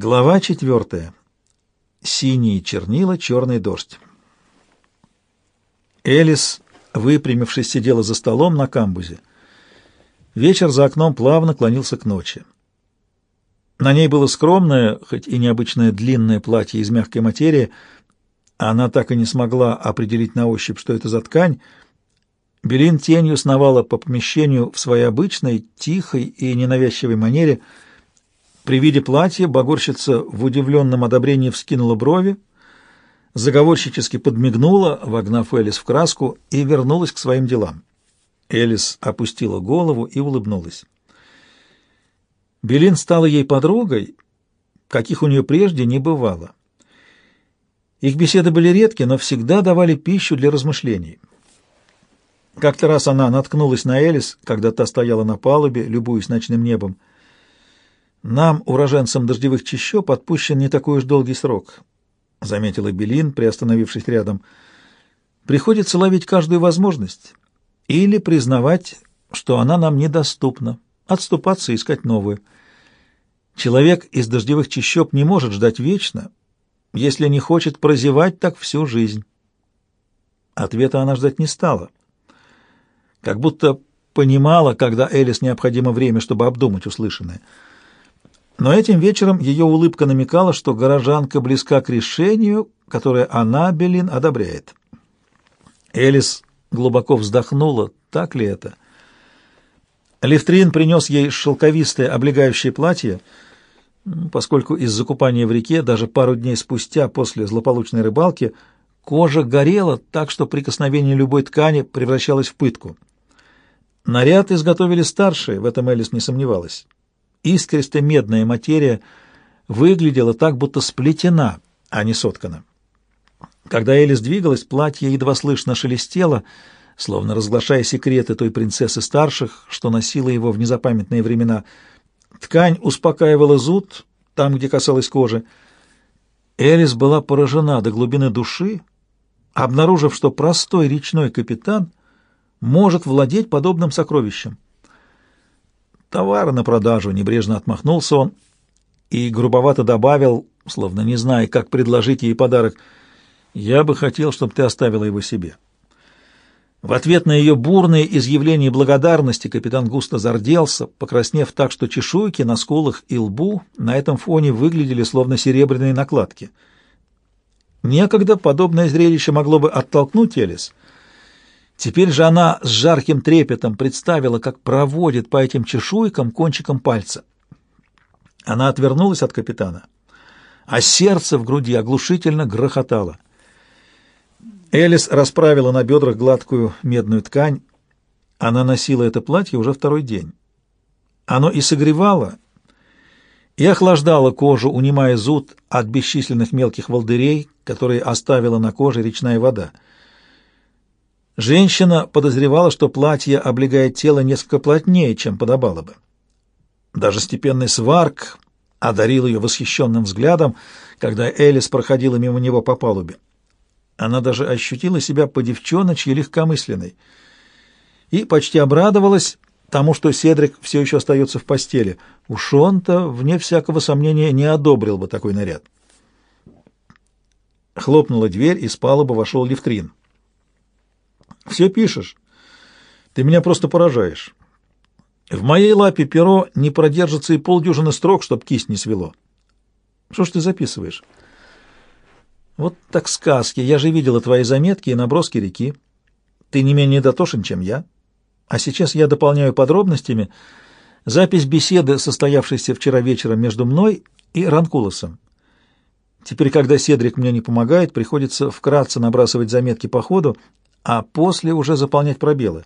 Глава четвертая. Синие чернила, черный дождь. Элис, выпрямившись, сидела за столом на камбузе. Вечер за окном плавно клонился к ночи. На ней было скромное, хоть и необычное длинное платье из мягкой материи. Она так и не смогла определить на ощупь, что это за ткань. Белин тенью сновала по помещению в своей обычной, тихой и ненавязчивой манере — при виде платья багорщица в удивленном одобрении вскинула брови, заговорщически подмигнула, вогнав Элис в краску, и вернулась к своим делам. Элис опустила голову и улыбнулась. Белин стала ей подругой, каких у нее прежде не бывало. Их беседы были редки, но всегда давали пищу для размышлений. Как-то раз она наткнулась на Элис, когда та стояла на палубе, любуясь ночным небом. Нам, уроженцам дождевых чащоб, отпущен не такой уж долгий срок, — заметила Белин, приостановившись рядом. Приходится ловить каждую возможность или признавать, что она нам недоступна, отступаться и искать новую. Человек из дождевых чащоб не может ждать вечно, если не хочет прозевать так всю жизнь. Ответа она ждать не стала. Как будто понимала, когда Элис необходимо время, чтобы обдумать услышанное — но этим вечером ее улыбка намекала, что горожанка близка к решению, которое она, Белин, одобряет. Элис глубоко вздохнула. Так ли это? Левтрин принес ей шелковистое облегающее платье, поскольку из закупания в реке даже пару дней спустя после злополучной рыбалки кожа горела так, что прикосновение любой ткани превращалось в пытку. Наряд изготовили старшие, в этом Элис не сомневалась. Искристо-медная материя выглядела так, будто сплетена, а не соткана. Когда Элис двигалась, платье едва слышно шелестело, словно разглашая секреты той принцессы старших, что носила его в незапамятные времена. Ткань успокаивала зуд там, где касалась кожи. Элис была поражена до глубины души, обнаружив, что простой речной капитан может владеть подобным сокровищем. Товар на продажу, небрежно отмахнулся он и грубовато добавил, словно не зная, как предложить ей подарок, «Я бы хотел, чтобы ты оставила его себе». В ответ на ее бурные изъявления благодарности капитан густо зарделся, покраснев так, что чешуйки на скулах и лбу на этом фоне выглядели словно серебряные накладки. Некогда подобное зрелище могло бы оттолкнуть Элис — Теперь же она с жарким трепетом представила, как проводит по этим чешуйкам кончиком пальца. Она отвернулась от капитана, а сердце в груди оглушительно грохотало. Элис расправила на бедрах гладкую медную ткань. Она носила это платье уже второй день. Оно и согревало, и охлаждало кожу, унимая зуд от бесчисленных мелких волдырей, которые оставила на коже речная вода — Женщина подозревала, что платье облегает тело несколько плотнее, чем подобало бы. Даже степенный сварк одарил ее восхищенным взглядом, когда Элис проходила мимо него по палубе. Она даже ощутила себя по-девчоночьи легкомысленной и почти обрадовалась тому, что Седрик все еще остается в постели. Уж он-то, вне всякого сомнения, не одобрил бы такой наряд. Хлопнула дверь, и с палубы вошел Левтрин. Все пишешь. Ты меня просто поражаешь. В моей лапе перо не продержится и полдюжины строк, чтоб кисть не свело. Что ж ты записываешь? Вот так сказки. Я же видела твои заметки и наброски реки. Ты не менее дотошен, чем я. А сейчас я дополняю подробностями запись беседы, состоявшейся вчера вечером между мной и Ранкулосом. Теперь, когда Седрик мне не помогает, приходится вкратце набрасывать заметки по ходу, а после уже заполнять пробелы.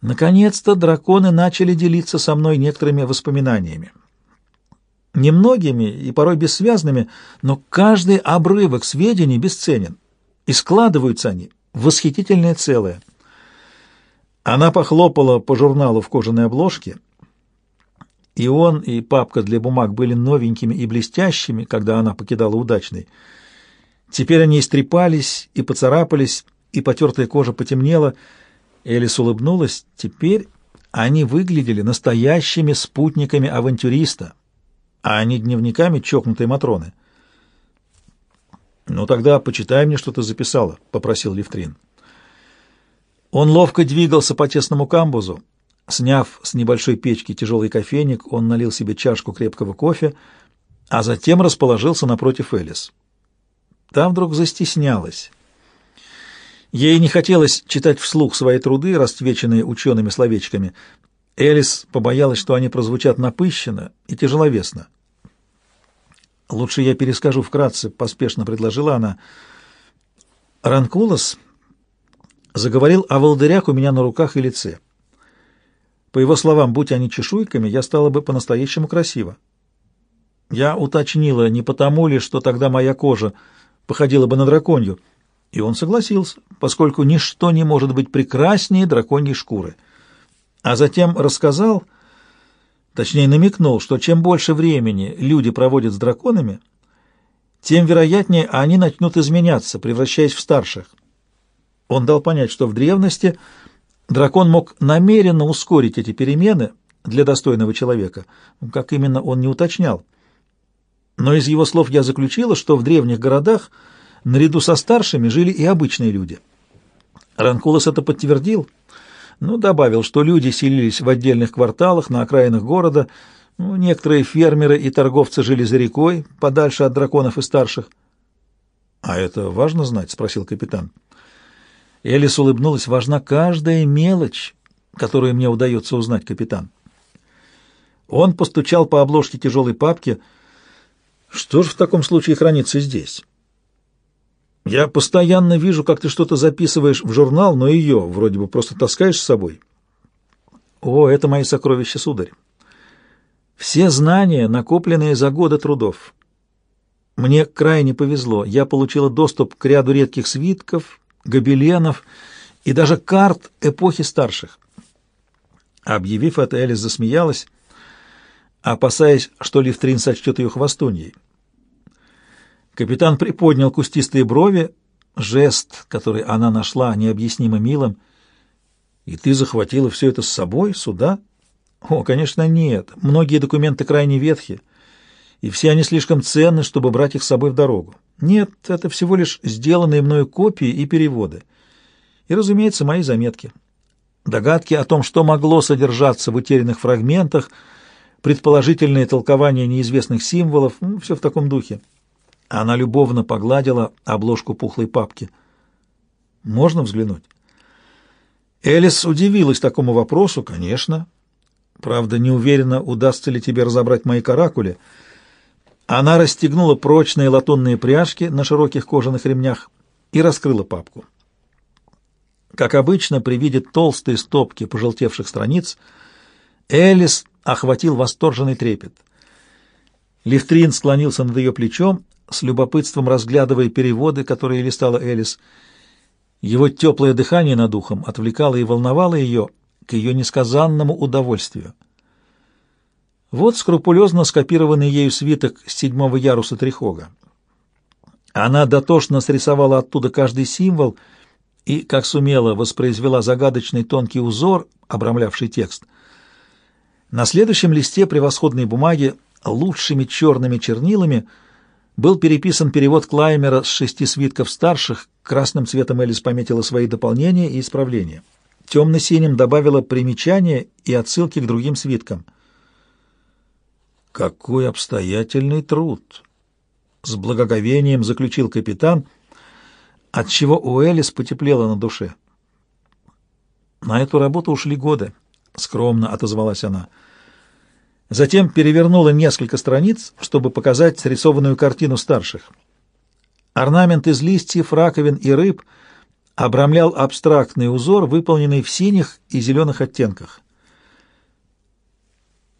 Наконец-то драконы начали делиться со мной некоторыми воспоминаниями. Немногими и порой бессвязными, но каждый обрывок сведений бесценен, и складываются они в восхитительное целое. Она похлопала по журналу в кожаной обложке, и он, и папка для бумаг были новенькими и блестящими, когда она покидала удачный. Теперь они истрепались и поцарапались, и потертая кожа потемнела. Элис улыбнулась. Теперь они выглядели настоящими спутниками авантюриста, а не дневниками чокнутой Матроны. «Ну тогда почитай мне, что ты записала», — попросил Левтрин. Он ловко двигался по тесному камбузу. Сняв с небольшой печки тяжелый кофейник, он налил себе чашку крепкого кофе, а затем расположился напротив Элис. Там вдруг застеснялась. Ей не хотелось читать вслух свои труды, расцвеченные учеными словечками. Элис побоялась, что они прозвучат напыщенно и тяжеловесно. «Лучше я перескажу вкратце», — поспешно предложила она. Ранкулос заговорил о волдырях у меня на руках и лице. По его словам, будь они чешуйками, я стала бы по-настоящему красиво. Я уточнила, не потому ли, что тогда моя кожа походила бы на драконью, и он согласился, поскольку ничто не может быть прекраснее драконьей шкуры. А затем рассказал, точнее намекнул, что чем больше времени люди проводят с драконами, тем вероятнее они начнут изменяться, превращаясь в старших. Он дал понять, что в древности дракон мог намеренно ускорить эти перемены для достойного человека, как именно он не уточнял. Но из его слов я заключила, что в древних городах наряду со старшими жили и обычные люди. Ранкулос это подтвердил, но добавил, что люди селились в отдельных кварталах на окраинах города, ну, некоторые фермеры и торговцы жили за рекой, подальше от драконов и старших. — А это важно знать? — спросил капитан. Элис улыбнулась. — Важна каждая мелочь, которую мне удается узнать, капитан. Он постучал по обложке тяжелой папки — что же в таком случае хранится здесь? Я постоянно вижу, как ты что-то записываешь в журнал, но ее вроде бы просто таскаешь с собой. О, это мои сокровища, сударь. Все знания, накопленные за годы трудов. Мне крайне повезло. Я получила доступ к ряду редких свитков, гобеленов и даже карт эпохи старших. Объявив это, Элис засмеялась, опасаясь, что Лифтрин сочтет ее хвостуньей. Капитан приподнял кустистые брови, жест, который она нашла необъяснимо милым. «И ты захватила все это с собой, сюда?» «О, конечно, нет. Многие документы крайне ветхи, и все они слишком ценны, чтобы брать их с собой в дорогу. Нет, это всего лишь сделанные мною копии и переводы. И, разумеется, мои заметки. Догадки о том, что могло содержаться в утерянных фрагментах, предположительные толкования неизвестных символов, ну, все в таком духе. Она любовно погладила обложку пухлой папки. «Можно взглянуть?» Элис удивилась такому вопросу, конечно. Правда, не уверена, удастся ли тебе разобрать мои каракули. Она расстегнула прочные латунные пряжки на широких кожаных ремнях и раскрыла папку. Как обычно, при виде толстой стопки пожелтевших страниц, Элис охватил восторженный трепет. Лифтрин склонился над ее плечом с любопытством разглядывая переводы, которые листала Элис. Его теплое дыхание над ухом отвлекало и волновало ее к ее несказанному удовольствию. Вот скрупулезно скопированный ею свиток с седьмого яруса Трихога. Она дотошно срисовала оттуда каждый символ и, как сумела, воспроизвела загадочный тонкий узор, обрамлявший текст. На следующем листе превосходной бумаги лучшими черными чернилами — был переписан перевод Клаймера с шести свитков старших, красным цветом Элис пометила свои дополнения и исправления. Темно-синим добавила примечания и отсылки к другим свиткам. «Какой обстоятельный труд!» С благоговением заключил капитан, отчего у Элис потеплело на душе. «На эту работу ушли годы», — скромно отозвалась она, — Затем перевернула несколько страниц, чтобы показать срисованную картину старших. Орнамент из листьев, раковин и рыб обрамлял абстрактный узор, выполненный в синих и зеленых оттенках.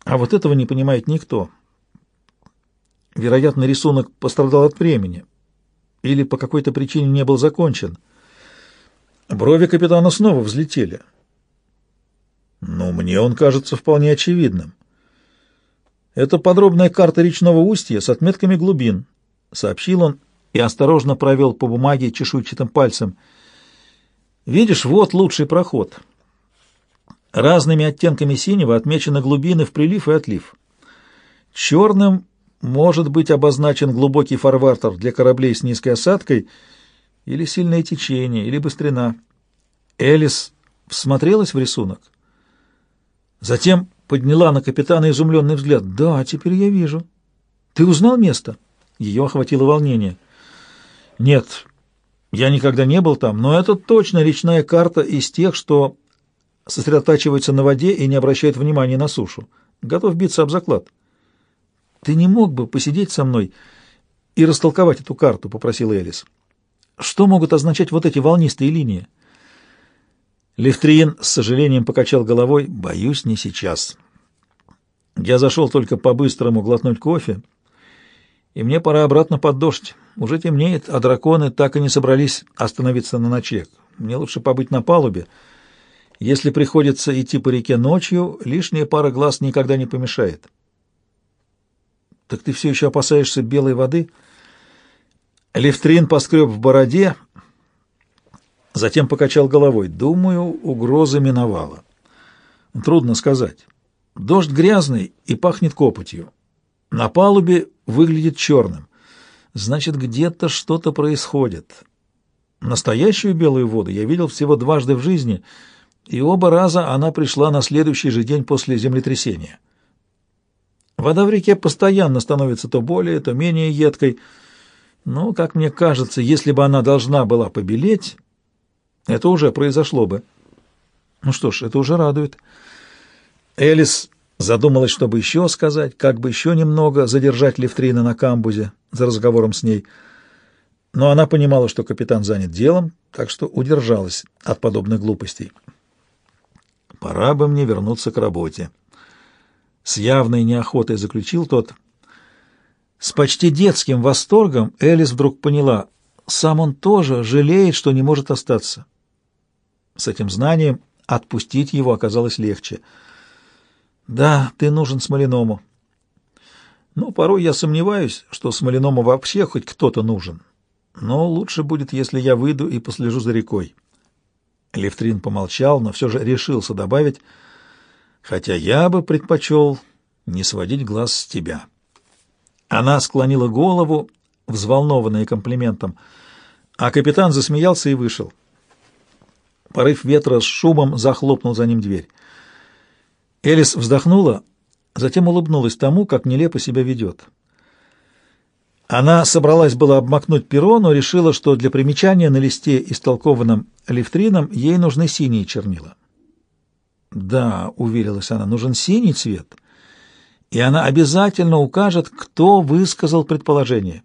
А вот этого не понимает никто. Вероятно, рисунок пострадал от времени или по какой-то причине не был закончен. Брови капитана снова взлетели. Но мне он кажется вполне очевидным. Это подробная карта речного устья с отметками глубин, сообщил он и осторожно провел по бумаге чешуйчатым пальцем. Видишь, вот лучший проход. Разными оттенками синего отмечены глубины в прилив и отлив. Черным может быть обозначен глубокий фарватер для кораблей с низкой осадкой или сильное течение, или быстрина. Элис всмотрелась в рисунок. Затем подняла на капитана изумленный взгляд. «Да, теперь я вижу. Ты узнал место?» Ее охватило волнение. «Нет, я никогда не был там, но это точно речная карта из тех, что сосредотачиваются на воде и не обращают внимания на сушу. Готов биться об заклад». «Ты не мог бы посидеть со мной и растолковать эту карту?» — попросил Элис. «Что могут означать вот эти волнистые линии?» Левтриин с сожалением покачал головой. «Боюсь, не сейчас. Я зашел только по-быстрому глотнуть кофе, и мне пора обратно под дождь. Уже темнеет, а драконы так и не собрались остановиться на ночлег. Мне лучше побыть на палубе. Если приходится идти по реке ночью, лишняя пара глаз никогда не помешает». «Так ты все еще опасаешься белой воды?» Левтрин поскреб в бороде, Затем покачал головой. Думаю, угроза миновала. Трудно сказать. Дождь грязный и пахнет копотью. На палубе выглядит черным. Значит, где-то что-то происходит. Настоящую белую воду я видел всего дважды в жизни, и оба раза она пришла на следующий же день после землетрясения. Вода в реке постоянно становится то более, то менее едкой, но, как мне кажется, если бы она должна была побелеть, это уже произошло бы. Ну что ж, это уже радует. Элис задумалась, чтобы еще сказать, как бы еще немного задержать Левтрина на камбузе за разговором с ней. Но она понимала, что капитан занят делом, так что удержалась от подобных глупостей. «Пора бы мне вернуться к работе». С явной неохотой заключил тот. С почти детским восторгом Элис вдруг поняла, сам он тоже жалеет, что не может остаться. С этим знанием отпустить его оказалось легче. «Да, ты нужен Смоляному». «Ну, порой я сомневаюсь, что Смоляному вообще хоть кто-то нужен. Но лучше будет, если я выйду и послежу за рекой». Левтрин помолчал, но все же решился добавить, «хотя я бы предпочел не сводить глаз с тебя». Она склонила голову, взволнованная комплиментом, а капитан засмеялся и вышел. Порыв ветра с шумом захлопнул за ним дверь. Элис вздохнула, затем улыбнулась тому, как нелепо себя ведет. Она собралась было обмакнуть перо, но решила, что для примечания на листе, истолкованном лифтрином, ей нужны синие чернила. «Да», — уверилась она, — «нужен синий цвет, и она обязательно укажет, кто высказал предположение».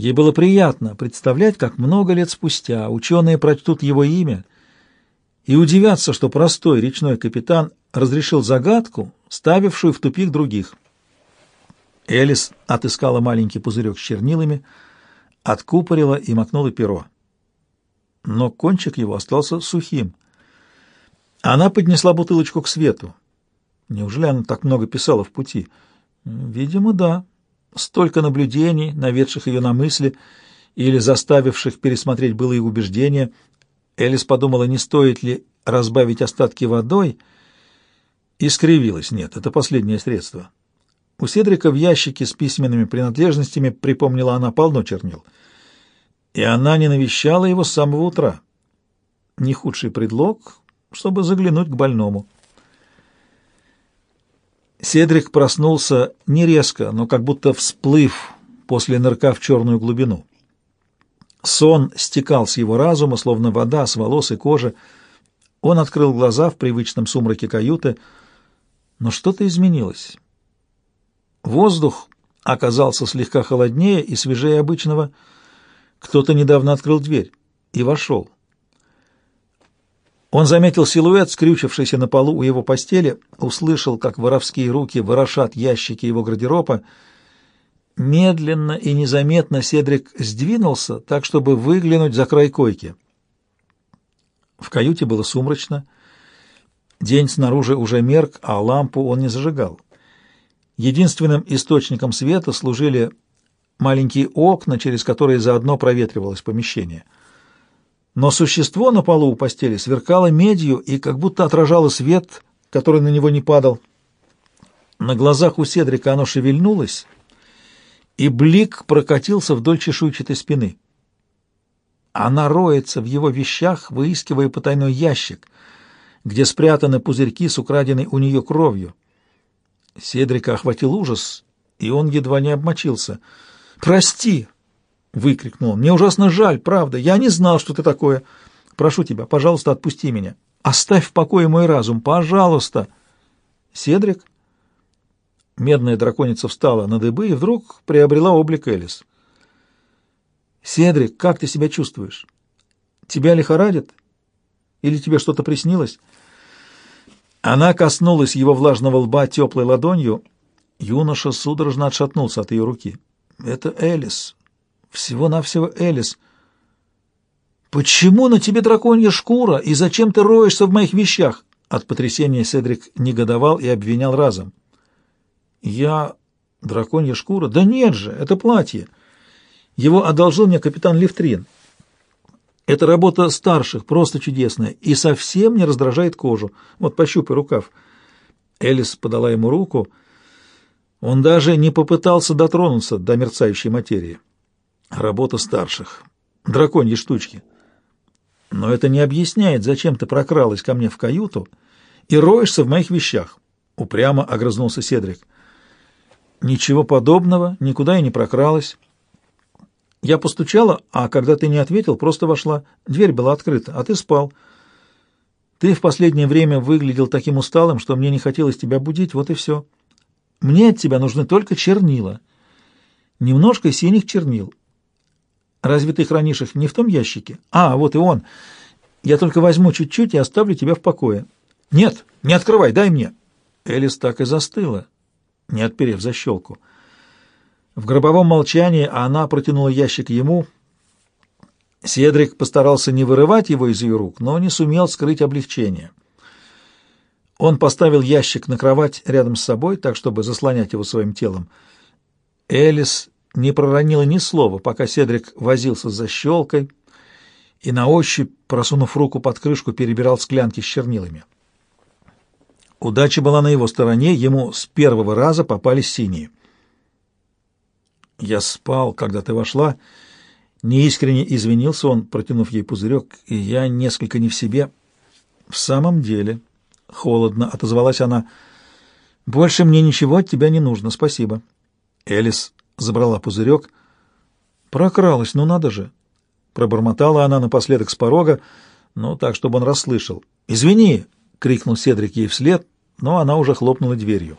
Ей было приятно представлять, как много лет спустя ученые прочтут его имя и удивятся, что простой речной капитан разрешил загадку, ставившую в тупик других. Элис отыскала маленький пузырек с чернилами, откупорила и макнула перо. Но кончик его остался сухим. Она поднесла бутылочку к свету. Неужели она так много писала в пути? Видимо, да столько наблюдений, наведших ее на мысли или заставивших пересмотреть былые убеждения. Элис подумала, не стоит ли разбавить остатки водой, и скривилась. Нет, это последнее средство. У Седрика в ящике с письменными принадлежностями, припомнила она, полно чернил. И она не навещала его с самого утра. Не худший предлог, чтобы заглянуть к больному. Седрик проснулся не резко, но как будто всплыв после нырка в черную глубину. Сон стекал с его разума, словно вода с волос и кожи. Он открыл глаза в привычном сумраке каюты, но что-то изменилось. Воздух оказался слегка холоднее и свежее обычного. Кто-то недавно открыл дверь и вошел. Он заметил силуэт, скрючившийся на полу у его постели, услышал, как воровские руки ворошат ящики его гардероба. Медленно и незаметно Седрик сдвинулся, так, чтобы выглянуть за край койки. В каюте было сумрачно. День снаружи уже мерк, а лампу он не зажигал. Единственным источником света служили маленькие окна, через которые заодно проветривалось помещение — но существо на полу у постели сверкало медью и как будто отражало свет, который на него не падал. На глазах у Седрика оно шевельнулось, и блик прокатился вдоль чешуйчатой спины. Она роется в его вещах, выискивая потайной ящик, где спрятаны пузырьки с украденной у нее кровью. Седрика охватил ужас, и он едва не обмочился. «Прости!» — выкрикнул он. «Мне ужасно жаль, правда. Я не знал, что ты такое. Прошу тебя, пожалуйста, отпусти меня. Оставь в покое мой разум, пожалуйста!» «Седрик?» Медная драконица встала на дыбы и вдруг приобрела облик Элис. «Седрик, как ты себя чувствуешь? Тебя лихорадит? Или тебе что-то приснилось?» Она коснулась его влажного лба теплой ладонью. Юноша судорожно отшатнулся от ее руки. «Это Элис. Всего-навсего Элис. Почему на тебе драконья шкура, и зачем ты роешься в моих вещах?» От потрясения Седрик негодовал и обвинял разом. «Я... драконья шкура? Да нет же, это платье. Его одолжил мне капитан Левтрин. Это работа старших, просто чудесная, и совсем не раздражает кожу. Вот пощупай рукав». Элис подала ему руку. Он даже не попытался дотронуться до мерцающей материи. Работа старших. Драконьи штучки. Но это не объясняет, зачем ты прокралась ко мне в каюту и роешься в моих вещах. Упрямо огрызнулся Седрик. Ничего подобного, никуда я не прокралась. Я постучала, а когда ты не ответил, просто вошла. Дверь была открыта, а ты спал. Ты в последнее время выглядел таким усталым, что мне не хотелось тебя будить, вот и все. Мне от тебя нужны только чернила. Немножко синих чернил. Разве ты хранишь их не в том ящике? А, вот и он. Я только возьму чуть-чуть и оставлю тебя в покое. Нет, не открывай, дай мне. Элис так и застыла не отперев защелку. В гробовом молчании она протянула ящик ему. Седрик постарался не вырывать его из ее рук, но не сумел скрыть облегчение. Он поставил ящик на кровать рядом с собой, так, чтобы заслонять его своим телом. Элис не проронила ни слова, пока Седрик возился с защелкой и на ощупь, просунув руку под крышку, перебирал склянки с чернилами. Удача была на его стороне, ему с первого раза попались синие. «Я спал, когда ты вошла». Неискренне извинился он, протянув ей пузырек, и я несколько не в себе. «В самом деле», — холодно отозвалась она, — «больше мне ничего от тебя не нужно, спасибо». Элис забрала пузырек. «Прокралась, ну надо же!» Пробормотала она напоследок с порога, но так, чтобы он расслышал. «Извини!» — крикнул Седрик ей вслед, но она уже хлопнула дверью.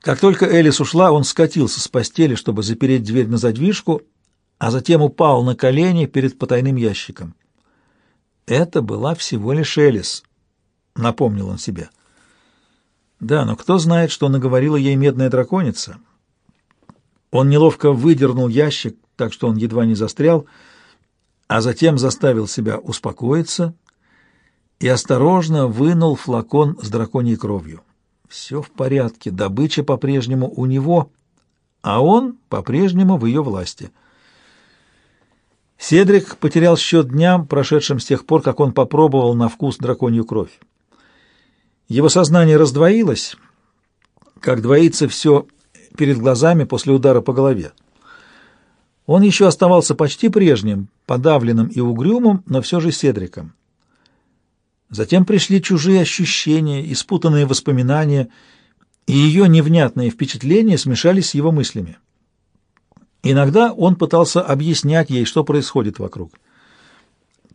Как только Элис ушла, он скатился с постели, чтобы запереть дверь на задвижку, а затем упал на колени перед потайным ящиком. Это была всего лишь Элис, напомнил он себе. Да, но кто знает, что наговорила ей медная драконица. Он неловко выдернул ящик, так что он едва не застрял, а затем заставил себя успокоиться и осторожно вынул флакон с драконьей кровью. Все в порядке, добыча по-прежнему у него, а он по-прежнему в ее власти. Седрик потерял счет дням, прошедшим с тех пор, как он попробовал на вкус драконью кровь. Его сознание раздвоилось, как двоится все перед глазами после удара по голове. Он еще оставался почти прежним, подавленным и угрюмым, но все же Седриком. Затем пришли чужие ощущения, испутанные воспоминания, и ее невнятные впечатления смешались с его мыслями. Иногда он пытался объяснять ей, что происходит вокруг.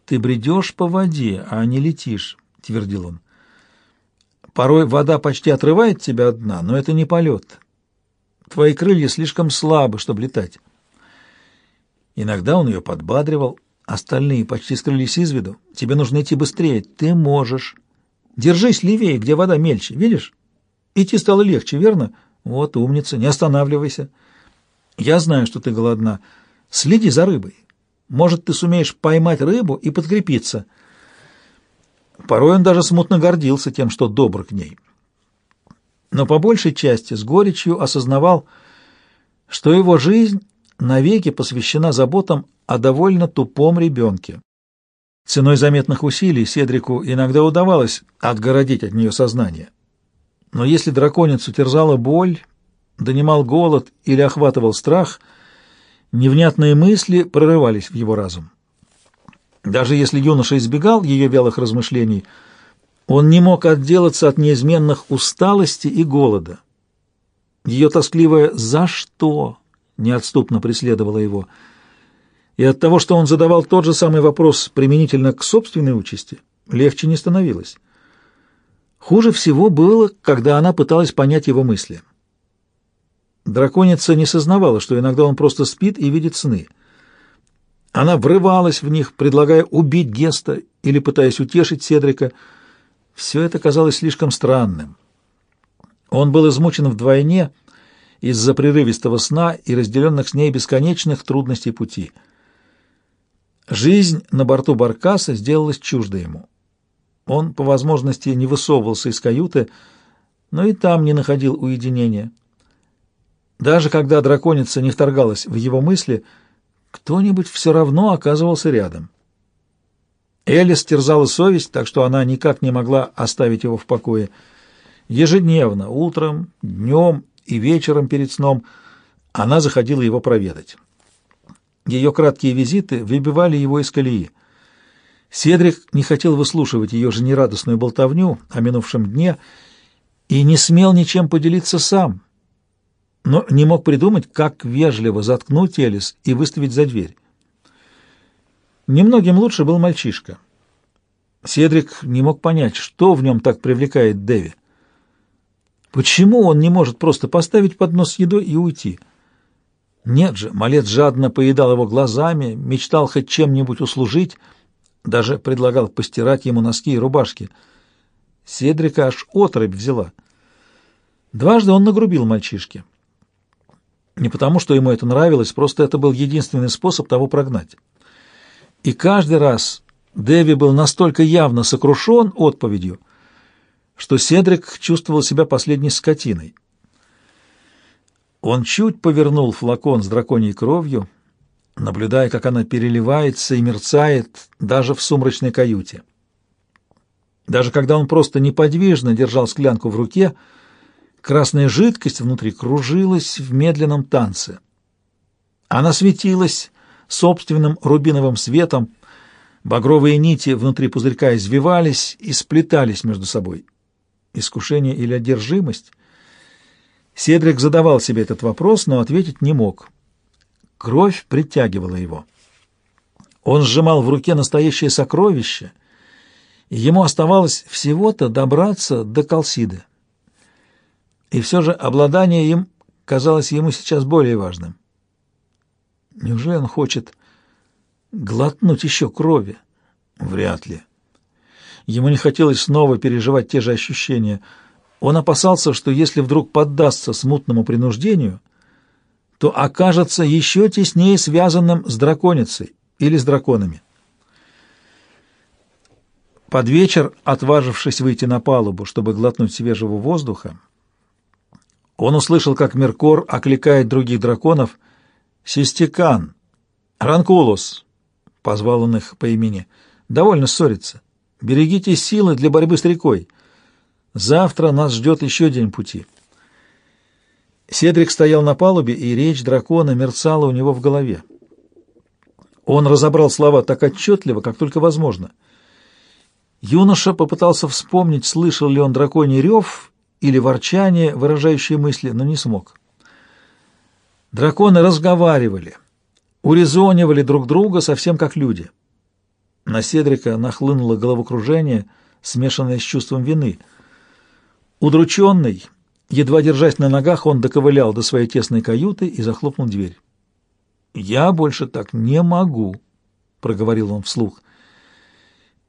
«Ты бредешь по воде, а не летишь», — твердил он. «Порой вода почти отрывает тебя от дна, но это не полет. Твои крылья слишком слабы, чтобы летать». Иногда он ее подбадривал, Остальные почти скрылись из виду. Тебе нужно идти быстрее. Ты можешь. Держись левее, где вода мельче. Видишь? Идти стало легче, верно? Вот умница, не останавливайся. Я знаю, что ты голодна. Следи за рыбой. Может, ты сумеешь поймать рыбу и подкрепиться. Порой он даже смутно гордился тем, что добр к ней. Но по большей части с горечью осознавал, что его жизнь навеки посвящена заботам о довольно тупом ребенке. Ценой заметных усилий Седрику иногда удавалось отгородить от нее сознание. Но если драконицу терзала боль, донимал голод или охватывал страх, невнятные мысли прорывались в его разум. Даже если юноша избегал ее вялых размышлений, он не мог отделаться от неизменных усталости и голода. Ее тоскливое «за что?» неотступно преследовало его. И от того, что он задавал тот же самый вопрос применительно к собственной участи, легче не становилось. Хуже всего было, когда она пыталась понять его мысли. Драконица не сознавала, что иногда он просто спит и видит сны. Она врывалась в них, предлагая убить Геста или пытаясь утешить Седрика. Все это казалось слишком странным. Он был измучен вдвойне из-за прерывистого сна и разделенных с ней бесконечных трудностей пути. Жизнь на борту Баркаса сделалась чужда ему. Он, по возможности, не высовывался из каюты, но и там не находил уединения. Даже когда драконица не вторгалась в его мысли, кто-нибудь все равно оказывался рядом. Элис терзала совесть, так что она никак не могла оставить его в покое. Ежедневно, утром, днем и вечером перед сном она заходила его проведать. Ее краткие визиты выбивали его из колеи. Седрик не хотел выслушивать ее жизнерадостную болтовню о минувшем дне и не смел ничем поделиться сам, но не мог придумать, как вежливо заткнуть Элис и выставить за дверь. Немногим лучше был мальчишка. Седрик не мог понять, что в нем так привлекает Дэви. Почему он не может просто поставить поднос с едой и уйти? Нет же, малец жадно поедал его глазами, мечтал хоть чем-нибудь услужить, даже предлагал постирать ему носки и рубашки. Седрика аж отрыбь взяла. Дважды он нагрубил мальчишке. Не потому, что ему это нравилось, просто это был единственный способ того прогнать. И каждый раз Дэви был настолько явно сокрушен отповедью, что Седрик чувствовал себя последней скотиной. Он чуть повернул флакон с драконьей кровью, наблюдая, как она переливается и мерцает даже в сумрачной каюте. Даже когда он просто неподвижно держал склянку в руке, красная жидкость внутри кружилась в медленном танце. Она светилась собственным рубиновым светом, багровые нити внутри пузырька извивались и сплетались между собой. Искушение или одержимость? Седрик задавал себе этот вопрос, но ответить не мог. Кровь притягивала его. Он сжимал в руке настоящее сокровище, и ему оставалось всего-то добраться до Калсиды. И все же обладание им казалось ему сейчас более важным. Неужели он хочет глотнуть еще крови? Вряд ли. Ему не хотелось снова переживать те же ощущения. Он опасался, что если вдруг поддастся смутному принуждению, то окажется еще теснее связанным с драконицей или с драконами. Под вечер, отважившись выйти на палубу, чтобы глотнуть свежего воздуха, он услышал, как Меркор окликает других драконов «Систекан! Ранкулос!» — позвал он их по имени. «Довольно ссориться. Берегите силы для борьбы с рекой. Завтра нас ждет еще день пути». Седрик стоял на палубе, и речь дракона мерцала у него в голове. Он разобрал слова так отчетливо, как только возможно. Юноша попытался вспомнить, слышал ли он драконий рев или ворчание, выражающее мысли, но не смог. Драконы разговаривали, урезонивали друг друга совсем как люди. На Седрика нахлынуло головокружение, смешанное с чувством вины. Удрученный, Едва держась на ногах, он доковылял до своей тесной каюты и захлопнул дверь. «Я больше так не могу», — проговорил он вслух.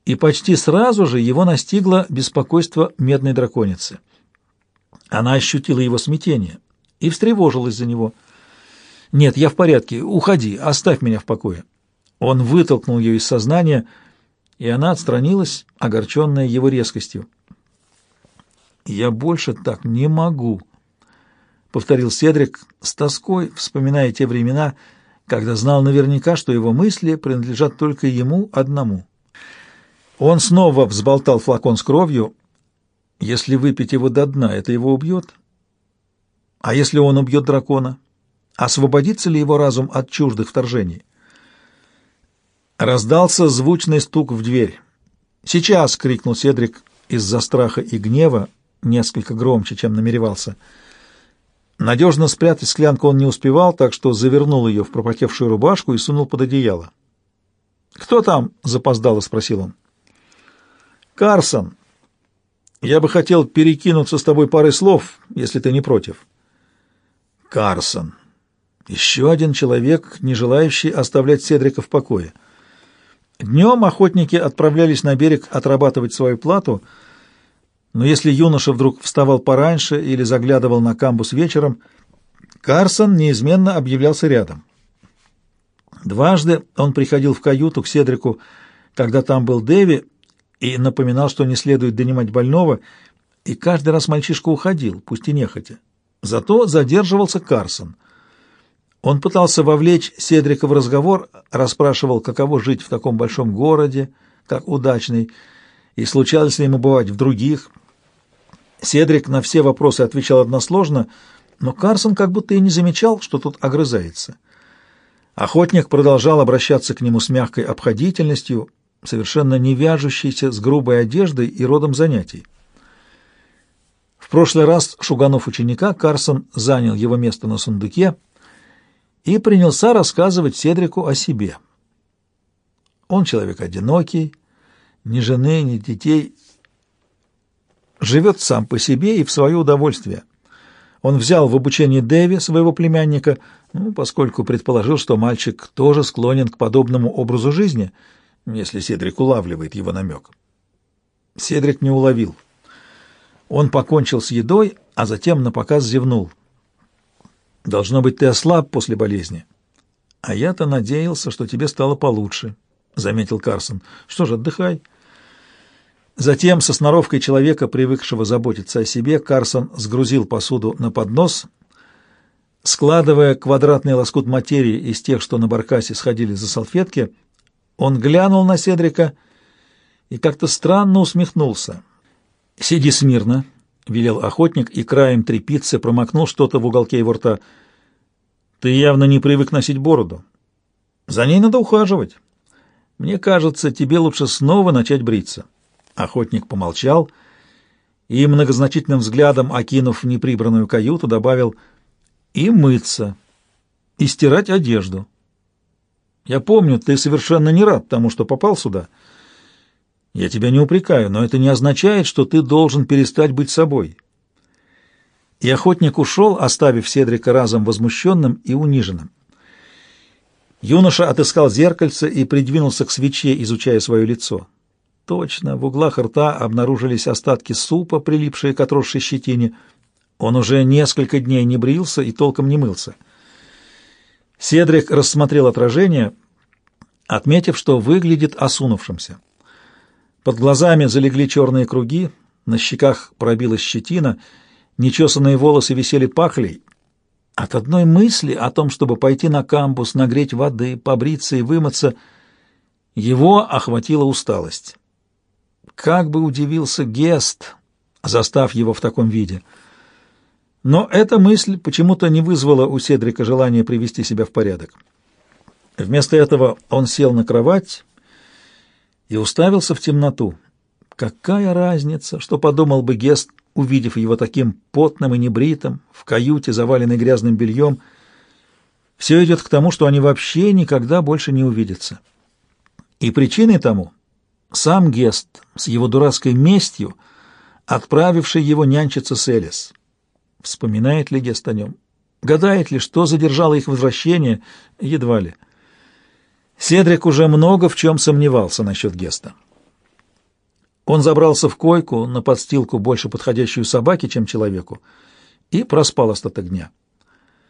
И почти сразу же его настигло беспокойство медной драконицы. Она ощутила его смятение и встревожилась за него. «Нет, я в порядке. Уходи, оставь меня в покое». Он вытолкнул ее из сознания, и она отстранилась, огорченная его резкостью. «Я больше так не могу», — повторил Седрик с тоской, вспоминая те времена, когда знал наверняка, что его мысли принадлежат только ему одному. Он снова взболтал флакон с кровью. Если выпить его до дна, это его убьет? А если он убьет дракона? Освободится ли его разум от чуждых вторжений? Раздался звучный стук в дверь. «Сейчас!» — крикнул Седрик из-за страха и гнева, несколько громче, чем намеревался. Надежно спрятать склянку он не успевал, так что завернул ее в пропотевшую рубашку и сунул под одеяло. «Кто там?» — запоздало спросил он. «Карсон, я бы хотел перекинуться с тобой парой слов, если ты не против». «Карсон. Еще один человек, не желающий оставлять Седрика в покое». Днем охотники отправлялись на берег отрабатывать свою плату, но если юноша вдруг вставал пораньше или заглядывал на камбус вечером, Карсон неизменно объявлялся рядом. Дважды он приходил в каюту к Седрику, когда там был Дэви, и напоминал, что не следует донимать больного, и каждый раз мальчишка уходил, пусть и нехотя. Зато задерживался Карсон — он пытался вовлечь Седрика в разговор, расспрашивал, каково жить в таком большом городе, как удачный, и случалось ли ему бывать в других. Седрик на все вопросы отвечал односложно, но Карсон как будто и не замечал, что тут огрызается. Охотник продолжал обращаться к нему с мягкой обходительностью, совершенно не вяжущейся с грубой одеждой и родом занятий. В прошлый раз, шуганов ученика, Карсон занял его место на сундуке — и принялся рассказывать Седрику о себе. Он человек одинокий, ни жены, ни детей, живет сам по себе и в свое удовольствие. Он взял в обучение Дэви, своего племянника, ну, поскольку предположил, что мальчик тоже склонен к подобному образу жизни, если Седрик улавливает его намек. Седрик не уловил. Он покончил с едой, а затем напоказ зевнул. Должно быть, ты ослаб после болезни. А я-то надеялся, что тебе стало получше, — заметил Карсон. Что ж, отдыхай. Затем, со сноровкой человека, привыкшего заботиться о себе, Карсон сгрузил посуду на поднос, складывая квадратный лоскут материи из тех, что на баркасе сходили за салфетки, он глянул на Седрика и как-то странно усмехнулся. «Сиди смирно», — велел охотник и краем трепицы промокнул что-то в уголке его рта. «Ты явно не привык носить бороду. За ней надо ухаживать. Мне кажется, тебе лучше снова начать бриться». Охотник помолчал и, многозначительным взглядом окинув неприбранную каюту, добавил «и мыться, и стирать одежду». «Я помню, ты совершенно не рад тому, что попал сюда». Я тебя не упрекаю, но это не означает, что ты должен перестать быть собой. И охотник ушел, оставив Седрика разом возмущенным и униженным. Юноша отыскал зеркальце и придвинулся к свече, изучая свое лицо. Точно, в углах рта обнаружились остатки супа, прилипшие к отросшей щетине. Он уже несколько дней не брился и толком не мылся. Седрик рассмотрел отражение, отметив, что выглядит осунувшимся. Под глазами залегли черные круги, на щеках пробилась щетина, нечесанные волосы висели пахлей. От одной мысли о том, чтобы пойти на камбус, нагреть воды, побриться и вымыться, его охватила усталость. Как бы удивился Гест, застав его в таком виде. Но эта мысль почему-то не вызвала у Седрика желания привести себя в порядок. Вместо этого он сел на кровать и уставился в темноту. Какая разница, что подумал бы Гест, увидев его таким потным и небритым, в каюте, заваленной грязным бельем. Все идет к тому, что они вообще никогда больше не увидятся. И причиной тому сам Гест с его дурацкой местью, отправивший его нянчиться с Элис. Вспоминает ли Гест о нем? Гадает ли, что задержало их возвращение? Едва ли. Седрик уже много в чем сомневался насчет Геста. Он забрался в койку на подстилку, больше подходящую собаке, чем человеку, и проспал остаток дня.